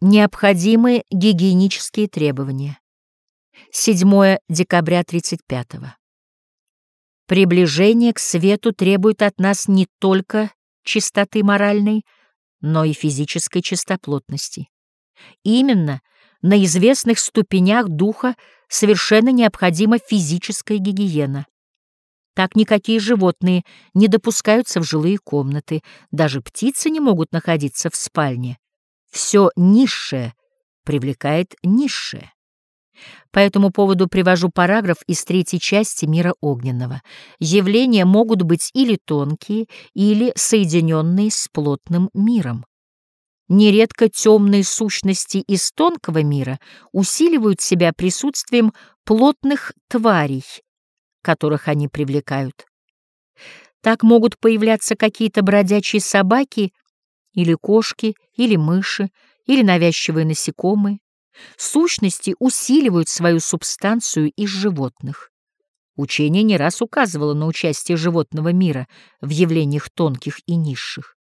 Необходимые гигиенические требования. 7 декабря 35 -го. Приближение к свету требует от нас не только чистоты моральной, но и физической чистоплотности. Именно на известных ступенях духа совершенно необходима физическая гигиена. Так никакие животные не допускаются в жилые комнаты, даже птицы не могут находиться в спальне. Все низшее привлекает низшее. По этому поводу привожу параграф из третьей части «Мира огненного». Явления могут быть или тонкие, или соединенные с плотным миром. Нередко темные сущности из тонкого мира усиливают себя присутствием плотных тварей, которых они привлекают. Так могут появляться какие-то бродячие собаки или кошки, или мыши, или навязчивые насекомые. Сущности усиливают свою субстанцию из животных. Учение не раз указывало на участие животного мира в явлениях тонких и низших.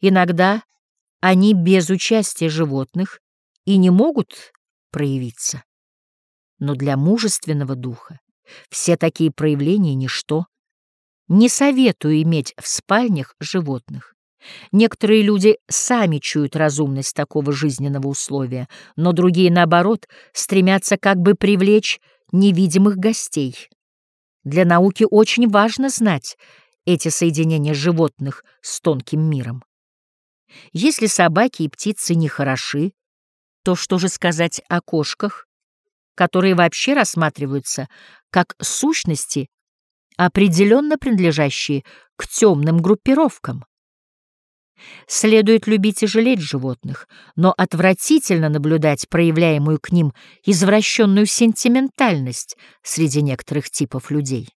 Иногда они без участия животных и не могут проявиться. Но для мужественного духа все такие проявления — ничто. Не советую иметь в спальнях животных. Некоторые люди сами чуют разумность такого жизненного условия, но другие, наоборот, стремятся как бы привлечь невидимых гостей. Для науки очень важно знать эти соединения животных с тонким миром. Если собаки и птицы не хороши, то что же сказать о кошках, которые вообще рассматриваются как сущности, определенно принадлежащие к темным группировкам? Следует любить и жалеть животных, но отвратительно наблюдать проявляемую к ним извращенную сентиментальность среди некоторых типов людей.